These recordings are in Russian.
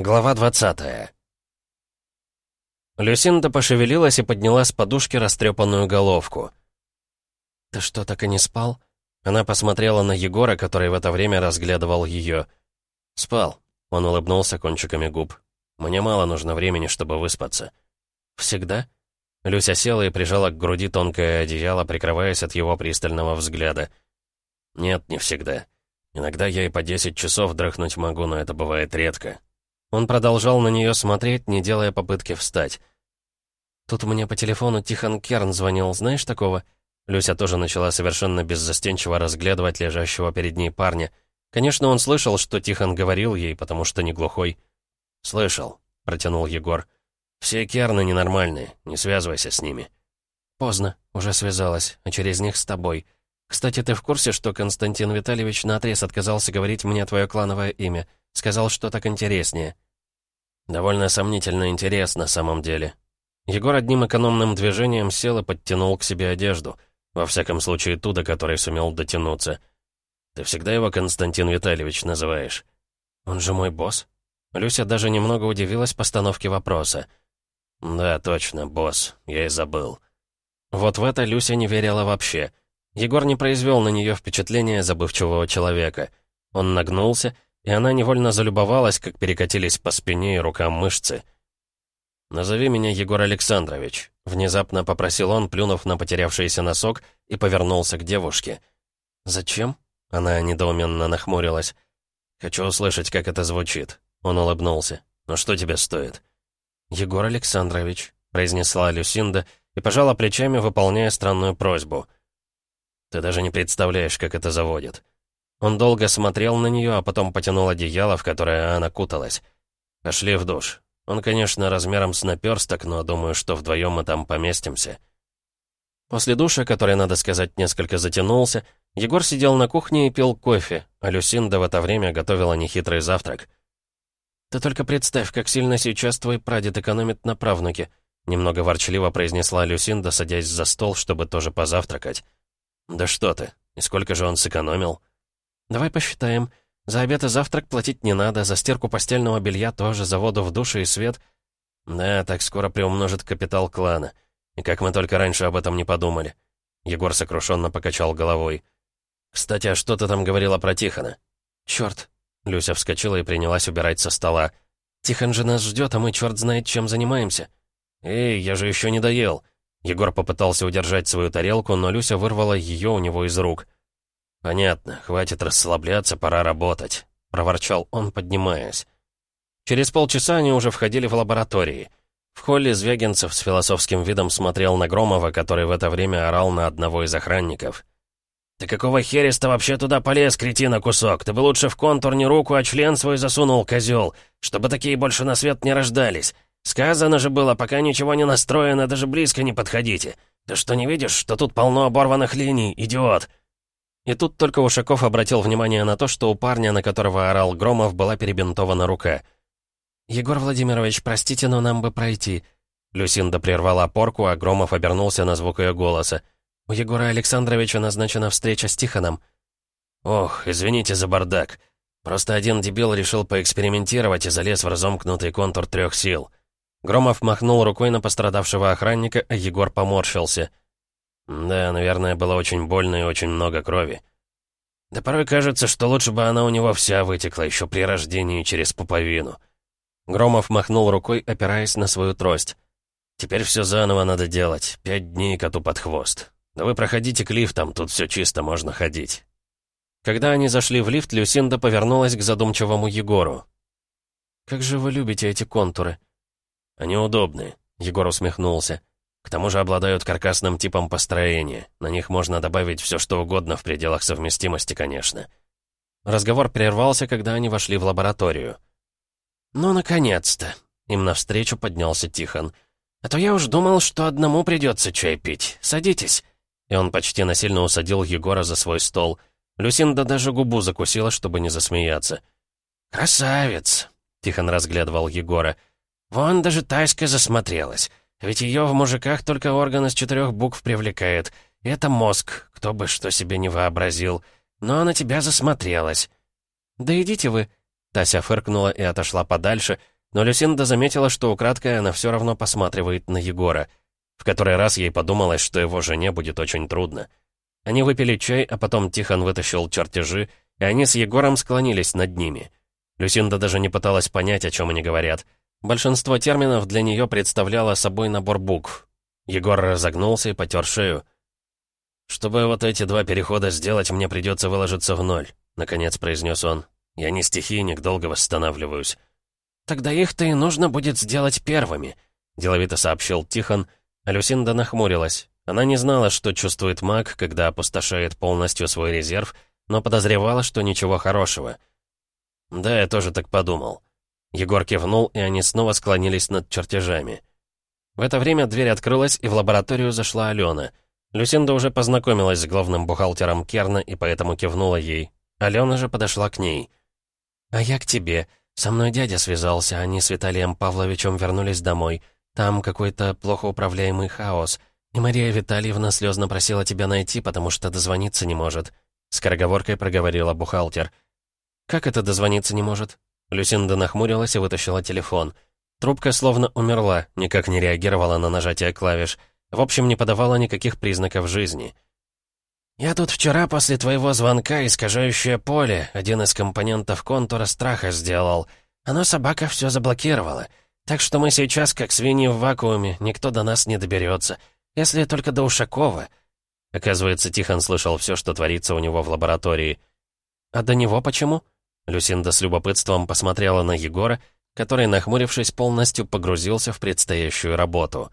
Глава 20 Люсинда пошевелилась и подняла с подушки растрепанную головку. «Ты что, так и не спал?» Она посмотрела на Егора, который в это время разглядывал ее. «Спал», — он улыбнулся кончиками губ. «Мне мало нужно времени, чтобы выспаться». «Всегда?» Люся села и прижала к груди тонкое одеяло, прикрываясь от его пристального взгляда. «Нет, не всегда. Иногда я и по десять часов дрыхнуть могу, но это бывает редко. Он продолжал на нее смотреть, не делая попытки встать. «Тут мне по телефону Тихон Керн звонил, знаешь такого?» Люся тоже начала совершенно беззастенчиво разглядывать лежащего перед ней парня. Конечно, он слышал, что Тихон говорил ей, потому что не глухой. «Слышал», — протянул Егор. «Все Керны ненормальные, не связывайся с ними». «Поздно, уже связалась, а через них с тобой. Кстати, ты в курсе, что Константин Витальевич наотрез отказался говорить мне твое клановое имя?» Сказал, что так интереснее. Довольно сомнительно интерес на самом деле. Егор одним экономным движением сел и подтянул к себе одежду. Во всяком случае, ту, до которой сумел дотянуться. Ты всегда его Константин Витальевич называешь? Он же мой босс. Люся даже немного удивилась постановке вопроса. «Да, точно, босс. Я и забыл». Вот в это Люся не верила вообще. Егор не произвел на нее впечатления забывчивого человека. Он нагнулся и она невольно залюбовалась, как перекатились по спине и рукам мышцы. «Назови меня Егор Александрович», — внезапно попросил он, плюнув на потерявшийся носок, и повернулся к девушке. «Зачем?» — она недоуменно нахмурилась. «Хочу услышать, как это звучит», — он улыбнулся. «Но что тебе стоит?» «Егор Александрович», — произнесла Люсинда и пожала плечами, выполняя странную просьбу. «Ты даже не представляешь, как это заводит. Он долго смотрел на нее, а потом потянул одеяло, в которое она куталась. Пошли в душ. Он, конечно, размером с наперсток, но думаю, что вдвоем мы там поместимся. После душа, который, надо сказать, несколько затянулся, Егор сидел на кухне и пил кофе, а Люсинда в это время готовила нехитрый завтрак. «Ты только представь, как сильно сейчас твой прадед экономит на правнуке», немного ворчливо произнесла Люсинда, садясь за стол, чтобы тоже позавтракать. «Да что ты, и сколько же он сэкономил?» «Давай посчитаем. За обед и завтрак платить не надо, за стирку постельного белья тоже, за воду в душе и свет. Да, так скоро приумножит капитал клана. И как мы только раньше об этом не подумали». Егор сокрушенно покачал головой. «Кстати, а что ты там говорила про Тихона?» «Черт!» Люся вскочила и принялась убирать со стола. «Тихон же нас ждет, а мы черт знает, чем занимаемся». «Эй, я же еще не доел!» Егор попытался удержать свою тарелку, но Люся вырвала ее у него из рук. «Понятно, хватит расслабляться, пора работать», — проворчал он, поднимаясь. Через полчаса они уже входили в лаборатории. В холле Звягинцев с философским видом смотрел на Громова, который в это время орал на одного из охранников. «Ты какого хереста вообще туда полез, кретина, кусок? Ты бы лучше в контур не руку, а член свой засунул, козел, чтобы такие больше на свет не рождались. Сказано же было, пока ничего не настроено, даже близко не подходите. Ты что, не видишь, что тут полно оборванных линий, идиот?» И тут только Ушаков обратил внимание на то, что у парня, на которого орал Громов, была перебинтована рука. «Егор Владимирович, простите, но нам бы пройти». Люсинда прервала порку, а Громов обернулся на звук ее голоса. «У Егора Александровича назначена встреча с Тихоном». «Ох, извините за бардак. Просто один дебил решил поэкспериментировать и залез в разомкнутый контур трех сил». Громов махнул рукой на пострадавшего охранника, а Егор поморщился – да, наверное, было очень больно и очень много крови. Да порой кажется, что лучше бы она у него вся вытекла еще при рождении через пуповину. Громов махнул рукой, опираясь на свою трость. «Теперь все заново надо делать. Пять дней коту под хвост. Да вы проходите к лифтам, тут все чисто, можно ходить». Когда они зашли в лифт, Люсинда повернулась к задумчивому Егору. «Как же вы любите эти контуры?» «Они удобные», — Егор усмехнулся. К тому же обладают каркасным типом построения. На них можно добавить все что угодно в пределах совместимости, конечно. Разговор прервался, когда они вошли в лабораторию. «Ну, наконец-то!» Им навстречу поднялся Тихон. «А то я уж думал, что одному придется чай пить. Садитесь!» И он почти насильно усадил Егора за свой стол. Люсинда даже губу закусила, чтобы не засмеяться. «Красавец!» — Тихон разглядывал Егора. «Вон даже Тайска засмотрелась. Ведь ее в мужиках только орган из четырех букв привлекает. И это мозг, кто бы что себе не вообразил. Но на тебя засмотрелась. «Да идите вы!» Тася фыркнула и отошла подальше, но Люсинда заметила, что украдкой она все равно посматривает на Егора. В который раз ей подумалось, что его жене будет очень трудно. Они выпили чай, а потом Тихон вытащил чертежи, и они с Егором склонились над ними. Люсинда даже не пыталась понять, о чем они говорят. Большинство терминов для нее представляло собой набор букв. Егор разогнулся и потер шею. «Чтобы вот эти два перехода сделать, мне придется выложиться в ноль», — наконец произнес он. «Я не стихийник, долго восстанавливаюсь». «Тогда их-то и нужно будет сделать первыми», — деловито сообщил Тихон, а Люсинда нахмурилась. Она не знала, что чувствует маг, когда опустошает полностью свой резерв, но подозревала, что ничего хорошего. «Да, я тоже так подумал». Егор кивнул, и они снова склонились над чертежами. В это время дверь открылась, и в лабораторию зашла Алена. Люсинда уже познакомилась с главным бухгалтером Керна и поэтому кивнула ей. Алена же подошла к ней. «А я к тебе. Со мной дядя связался, они с Виталием Павловичем вернулись домой. Там какой-то плохо управляемый хаос. И Мария Витальевна слезно просила тебя найти, потому что дозвониться не может». Скороговоркой проговорила бухгалтер. «Как это дозвониться не может?» Люсинда нахмурилась и вытащила телефон. Трубка словно умерла, никак не реагировала на нажатие клавиш. В общем, не подавала никаких признаков жизни. «Я тут вчера после твоего звонка искажающее поле, один из компонентов контура страха сделал. Оно собака все заблокировало. Так что мы сейчас как свиньи в вакууме, никто до нас не доберется. Если только до Ушакова». Оказывается, Тихон слышал все, что творится у него в лаборатории. «А до него почему?» Люсинда с любопытством посмотрела на Егора, который, нахмурившись, полностью погрузился в предстоящую работу.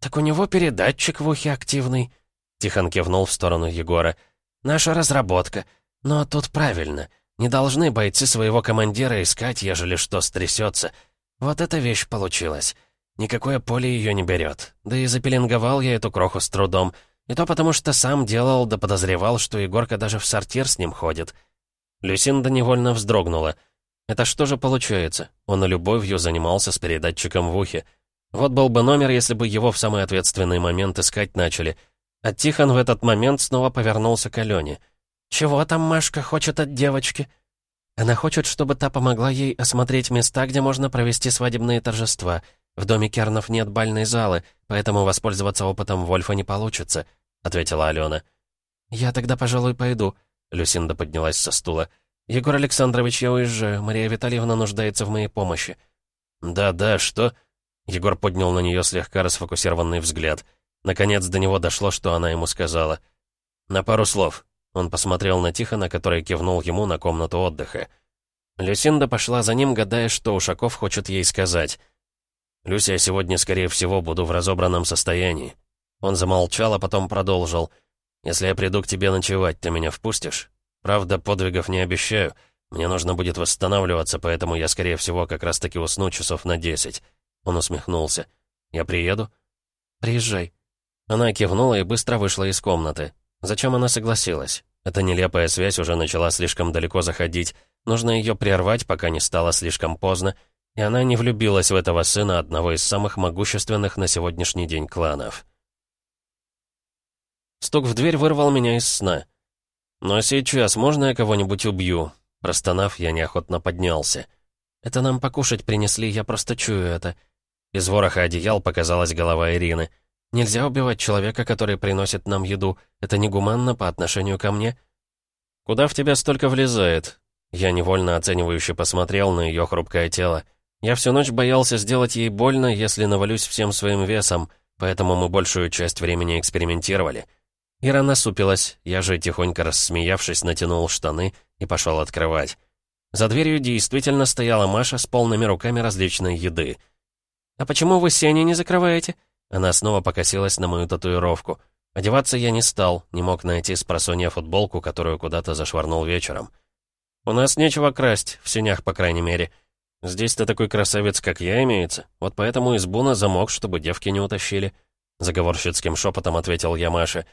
«Так у него передатчик в ухе активный», Тихон кивнул в сторону Егора. «Наша разработка. Но тут правильно. Не должны бойцы своего командира искать, ежели что стрясется. Вот эта вещь получилась. Никакое поле ее не берет. Да и запеленговал я эту кроху с трудом. И то потому, что сам делал, да подозревал, что Егорка даже в сортир с ним ходит». Люсинда невольно вздрогнула. «Это что же получается? Он и любовью занимался с передатчиком в ухе. Вот был бы номер, если бы его в самый ответственный момент искать начали». А Тихон в этот момент снова повернулся к Алене. «Чего там Машка хочет от девочки?» «Она хочет, чтобы та помогла ей осмотреть места, где можно провести свадебные торжества. В доме Кернов нет бальной залы, поэтому воспользоваться опытом Вольфа не получится», — ответила Алена. «Я тогда, пожалуй, пойду», — Люсинда поднялась со стула. «Егор Александрович, я уезжаю. Мария Витальевна нуждается в моей помощи». «Да-да, что?» Егор поднял на нее слегка расфокусированный взгляд — Наконец до него дошло, что она ему сказала. «На пару слов». Он посмотрел на Тихона, который кивнул ему на комнату отдыха. Люсинда пошла за ним, гадая, что Ушаков хочет ей сказать. «Люся, я сегодня, скорее всего, буду в разобранном состоянии». Он замолчал, а потом продолжил. «Если я приду к тебе ночевать, ты меня впустишь? Правда, подвигов не обещаю. Мне нужно будет восстанавливаться, поэтому я, скорее всего, как раз-таки усну часов на десять». Он усмехнулся. «Я приеду?» «Приезжай», она кивнула и быстро вышла из комнаты. Зачем она согласилась? Эта нелепая связь уже начала слишком далеко заходить. Нужно ее прервать, пока не стало слишком поздно, и она не влюбилась в этого сына одного из самых могущественных на сегодняшний день кланов. Стук в дверь вырвал меня из сна. «Но сейчас можно я кого-нибудь убью?» Простонав, я неохотно поднялся. «Это нам покушать принесли, я просто чую это». Из вороха одеял показалась голова Ирины — Нельзя убивать человека, который приносит нам еду. Это негуманно по отношению ко мне». «Куда в тебя столько влезает?» Я невольно оценивающе посмотрел на ее хрупкое тело. Я всю ночь боялся сделать ей больно, если навалюсь всем своим весом, поэтому мы большую часть времени экспериментировали. Ира насупилась, я же, тихонько рассмеявшись, натянул штаны и пошел открывать. За дверью действительно стояла Маша с полными руками различной еды. «А почему вы сени не закрываете?» Она снова покосилась на мою татуировку. Одеваться я не стал, не мог найти с футболку, которую куда-то зашвырнул вечером. «У нас нечего красть, в сенях, по крайней мере. Здесь-то такой красавец, как я, имеется. Вот поэтому избу на замок, чтобы девки не утащили». Заговорщицким шепотом ответил я Маше.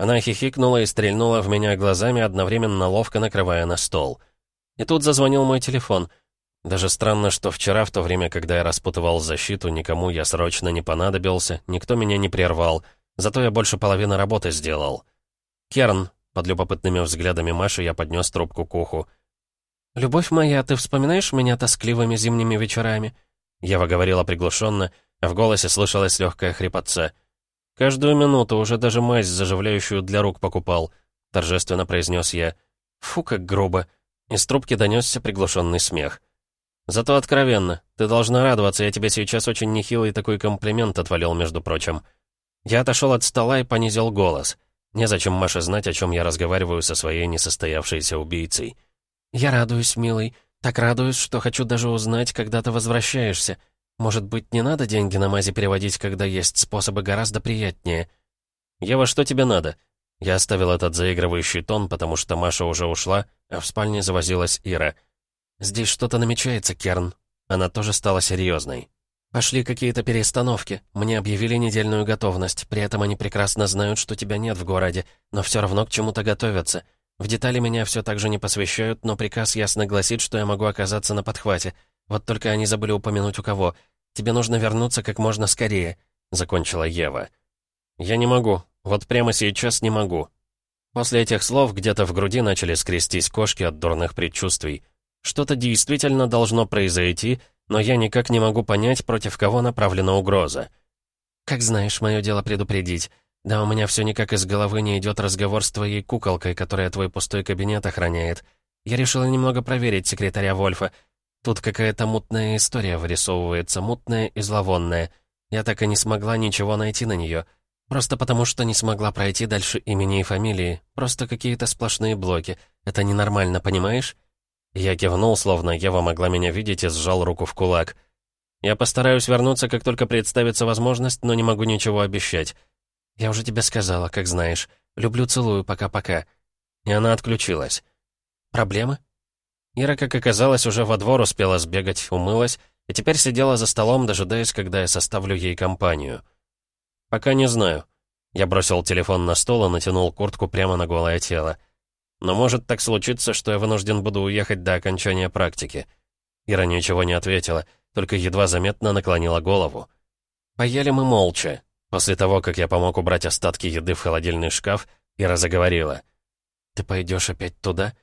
Она хихикнула и стрельнула в меня глазами, одновременно ловко накрывая на стол. И тут зазвонил мой телефон — даже странно, что вчера, в то время, когда я распутывал защиту, никому я срочно не понадобился, никто меня не прервал, зато я больше половины работы сделал. «Керн», — под любопытными взглядами Маши я поднес трубку к уху. «Любовь моя, ты вспоминаешь меня тоскливыми зимними вечерами?» Ева говорила приглушенно, а в голосе слышалась легкая хрипотца. «Каждую минуту уже даже мазь, заживляющую для рук, покупал», — торжественно произнес я. «Фу, как грубо!» Из трубки донесся приглушенный смех. «Зато откровенно. Ты должна радоваться, я тебе сейчас очень нехилый такой комплимент отвалил, между прочим». Я отошел от стола и понизил голос. Незачем Маше знать, о чем я разговариваю со своей несостоявшейся убийцей. «Я радуюсь, милый. Так радуюсь, что хочу даже узнать, когда ты возвращаешься. Может быть, не надо деньги на мази переводить, когда есть способы гораздо приятнее?» «Ева, что тебе надо?» Я оставил этот заигрывающий тон, потому что Маша уже ушла, а в спальне завозилась Ира. «Здесь что-то намечается, Керн». Она тоже стала серьезной. «Пошли какие-то перестановки. Мне объявили недельную готовность. При этом они прекрасно знают, что тебя нет в городе, но все равно к чему-то готовятся. В детали меня все так же не посвящают, но приказ ясно гласит, что я могу оказаться на подхвате. Вот только они забыли упомянуть у кого. Тебе нужно вернуться как можно скорее», — закончила Ева. «Я не могу. Вот прямо сейчас не могу». После этих слов где-то в груди начали скрестись кошки от дурных предчувствий. Что-то действительно должно произойти, но я никак не могу понять, против кого направлена угроза. «Как знаешь, мое дело предупредить. Да, у меня все никак из головы не идет разговор с твоей куколкой, которая твой пустой кабинет охраняет. Я решила немного проверить секретаря Вольфа. Тут какая-то мутная история вырисовывается, мутная и зловонная. Я так и не смогла ничего найти на нее. Просто потому, что не смогла пройти дальше имени и фамилии. Просто какие-то сплошные блоки. Это ненормально, понимаешь?» Я кивнул, словно Ева могла меня видеть, и сжал руку в кулак. «Я постараюсь вернуться, как только представится возможность, но не могу ничего обещать. Я уже тебе сказала, как знаешь. Люблю, целую, пока-пока». И она отключилась. «Проблемы?» Ира, как оказалось, уже во двор успела сбегать, умылась, и теперь сидела за столом, дожидаясь, когда я составлю ей компанию. «Пока не знаю». Я бросил телефон на стол и натянул куртку прямо на голое тело. Но может так случиться, что я вынужден буду уехать до окончания практики». Ира ничего не ответила, только едва заметно наклонила голову. Поели мы молча. После того, как я помог убрать остатки еды в холодильный шкаф, Ира заговорила. «Ты пойдешь опять туда?»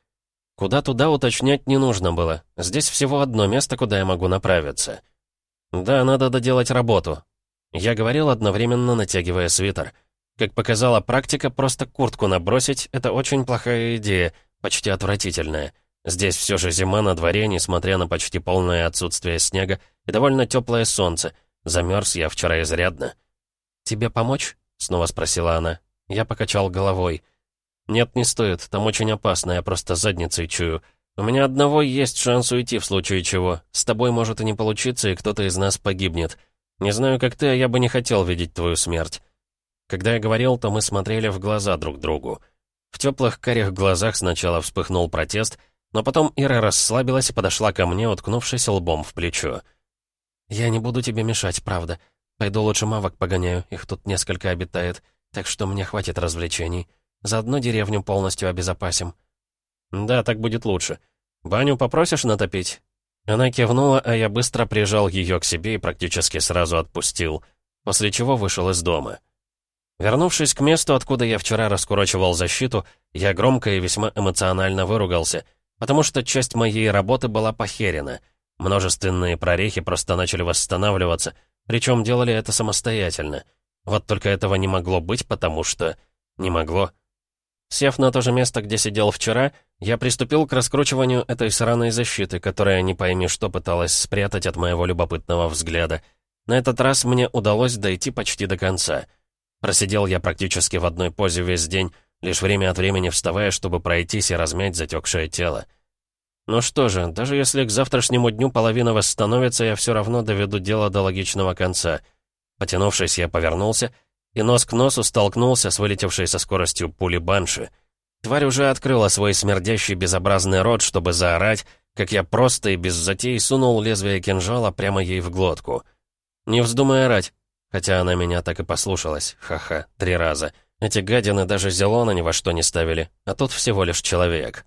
Куда туда уточнять не нужно было. Здесь всего одно место, куда я могу направиться. Да, надо доделать работу. Я говорил, одновременно натягивая свитер. Как показала практика, просто куртку набросить — это очень плохая идея, почти отвратительная. Здесь все же зима на дворе, несмотря на почти полное отсутствие снега и довольно теплое солнце. Замерз я вчера изрядно. «Тебе помочь?» — снова спросила она. Я покачал головой. «Нет, не стоит, там очень опасно, я просто задницей чую. У меня одного есть шанс уйти в случае чего. С тобой может и не получиться, и кто-то из нас погибнет. Не знаю, как ты, а я бы не хотел видеть твою смерть. Когда я говорил, то мы смотрели в глаза друг другу. В теплых карих глазах сначала вспыхнул протест, но потом Ира расслабилась и подошла ко мне, уткнувшись лбом в плечо. «Я не буду тебе мешать, правда. Пойду лучше мавок погоняю, их тут несколько обитает, так что мне хватит развлечений. Заодно деревню полностью обезопасим». «Да, так будет лучше. Баню попросишь натопить?» Она кивнула, а я быстро прижал ее к себе и практически сразу отпустил, после чего вышел из дома. Вернувшись к месту, откуда я вчера раскурочивал защиту, я громко и весьма эмоционально выругался, потому что часть моей работы была похерена. Множественные прорехи просто начали восстанавливаться, причем делали это самостоятельно. Вот только этого не могло быть, потому что... Не могло. Сев на то же место, где сидел вчера, я приступил к раскручиванию этой сраной защиты, которая не пойми что пыталась спрятать от моего любопытного взгляда. На этот раз мне удалось дойти почти до конца — Просидел я практически в одной позе весь день, лишь время от времени вставая, чтобы пройтись и размять затекшее тело. Ну что же, даже если к завтрашнему дню половина восстановится, я все равно доведу дело до логичного конца. Потянувшись, я повернулся и нос к носу столкнулся с вылетевшей со скоростью пули банши. Тварь уже открыла свой смердящий безобразный рот, чтобы заорать, как я просто и без затей сунул лезвие кинжала прямо ей в глотку. Не вздумай орать, Хотя она меня так и послушалась. Ха-ха, три раза. Эти гадины даже Зелона ни во что не ставили, а тут всего лишь человек.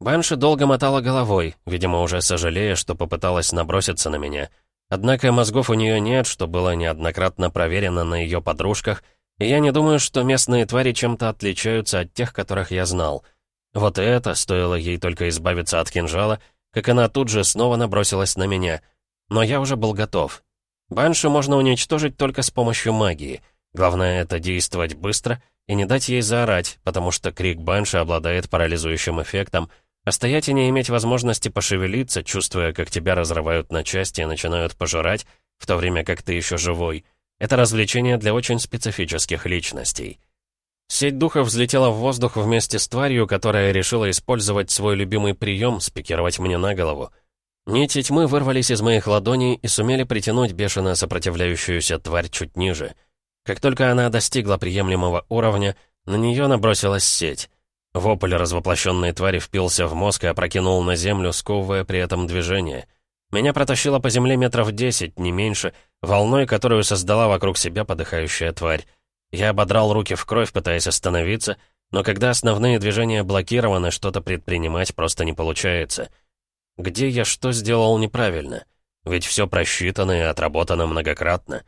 Банши долго мотала головой, видимо, уже сожалея, что попыталась наброситься на меня. Однако мозгов у нее нет, что было неоднократно проверено на ее подружках, и я не думаю, что местные твари чем-то отличаются от тех, которых я знал. Вот это, стоило ей только избавиться от кинжала, как она тут же снова набросилась на меня. Но я уже был готов. Банши можно уничтожить только с помощью магии. Главное — это действовать быстро и не дать ей заорать, потому что крик Банши обладает парализующим эффектом, а стоять и не иметь возможности пошевелиться, чувствуя, как тебя разрывают на части и начинают пожирать, в то время как ты еще живой — это развлечение для очень специфических личностей. Сеть духов взлетела в воздух вместе с тварью, которая решила использовать свой любимый прием — спикировать мне на голову. Нити тьмы вырвались из моих ладоней и сумели притянуть бешено сопротивляющуюся тварь чуть ниже. Как только она достигла приемлемого уровня, на нее набросилась сеть. Вопль развоплощенной твари впился в мозг и опрокинул на землю, сковывая при этом движение. Меня протащило по земле метров десять, не меньше, волной, которую создала вокруг себя подыхающая тварь. Я ободрал руки в кровь, пытаясь остановиться, но когда основные движения блокированы, что-то предпринимать просто не получается. Где я что сделал неправильно? Ведь все просчитано и отработано многократно.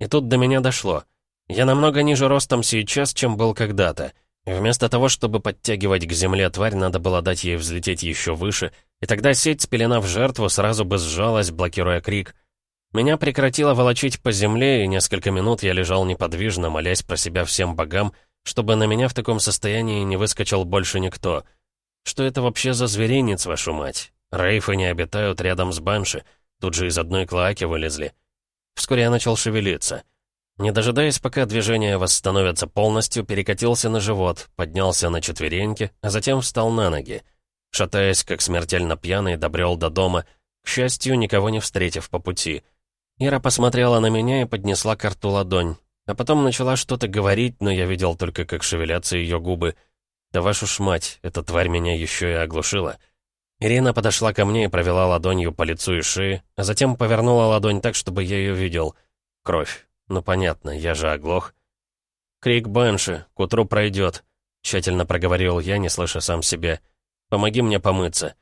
И тут до меня дошло. Я намного ниже ростом сейчас, чем был когда-то. Вместо того, чтобы подтягивать к земле тварь, надо было дать ей взлететь еще выше, и тогда сеть, спеленав жертву, сразу бы сжалась, блокируя крик — меня прекратило волочить по земле, и несколько минут я лежал неподвижно, молясь про себя всем богам, чтобы на меня в таком состоянии не выскочил больше никто. Что это вообще за зверинец, вашу мать? Рейфы не обитают рядом с Банши, тут же из одной клоаки вылезли. Вскоре я начал шевелиться. Не дожидаясь, пока движения восстановятся полностью, перекатился на живот, поднялся на четвереньки, а затем встал на ноги. Шатаясь, как смертельно пьяный, добрел до дома, к счастью, никого не встретив по пути — Ира посмотрела на меня и поднесла к рту ладонь. А потом начала что-то говорить, но я видел только, как шевелятся ее губы. «Да вашу ж мать, эта тварь меня еще и оглушила». Ирина подошла ко мне и провела ладонью по лицу и шее, а затем повернула ладонь так, чтобы я ее видел. Кровь. Ну понятно, я же оглох. «Крик Бенши, к утру пройдет», — тщательно проговорил я, не слыша сам себя. «Помоги мне помыться».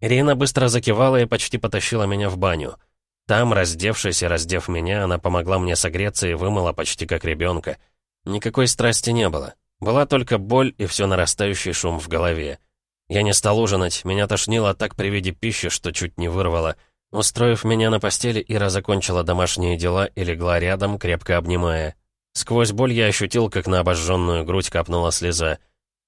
Ирина быстро закивала и почти потащила меня в баню. Там, раздевшись и раздев меня, она помогла мне согреться и вымыла почти как ребенка. Никакой страсти не было. Была только боль и все нарастающий шум в голове. Я не стал ужинать, меня тошнило так при виде пищи, что чуть не вырвало. Устроив меня на постели, Ира закончила домашние дела и легла рядом, крепко обнимая. Сквозь боль я ощутил, как на обожженную грудь капнула слеза.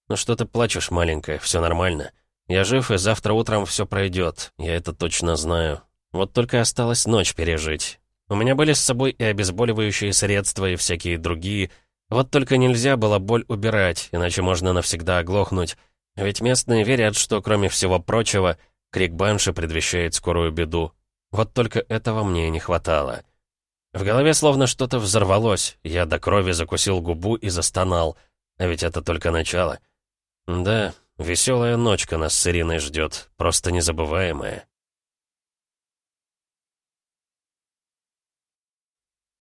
«Ну что ты плачешь, маленькая, все нормально. Я жив, и завтра утром все пройдет. Я это точно знаю. Вот только осталась ночь пережить. У меня были с собой и обезболивающие средства, и всякие другие. Вот только нельзя было боль убирать, иначе можно навсегда оглохнуть. Ведь местные верят, что, кроме всего прочего, крик банши предвещает скорую беду. Вот только этого мне не хватало. В голове словно что-то взорвалось, я до крови закусил губу и застонал. А ведь это только начало. Да, веселая ночка нас с Ириной ждет, просто незабываемая.